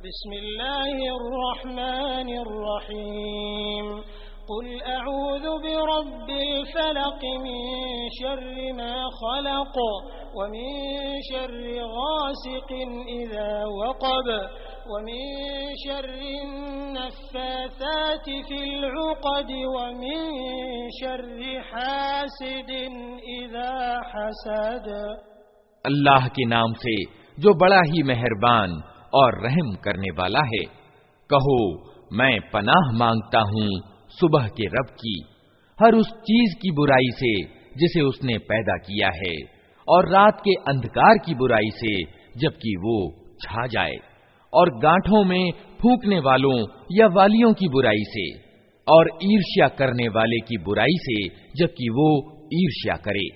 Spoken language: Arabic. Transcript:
بسم الله الرحمن الرحيم. قل أعوذ برب الفلق من شر ما خلق ومن شر غاسق إذا وقب ومن شر النفاثات في العقد ومن شر حاسد إذا حسد. الله کے نام سے جو بڑا ہی مہربان और रहम करने वाला है। कहो, मैं पनाह माँगता हूँ सुबह के रब की, हर उस चीज़ की बुराई से जिसे उसने पैदा किया है, और रात के अंधकार की बुराई से जबकि वो छा जाए, और गांठों में फूकने वालों या वालियों की बुराई से, और ईर्ष्या करने वाले की बुराई से जबकि वो ईर्ष्या करे।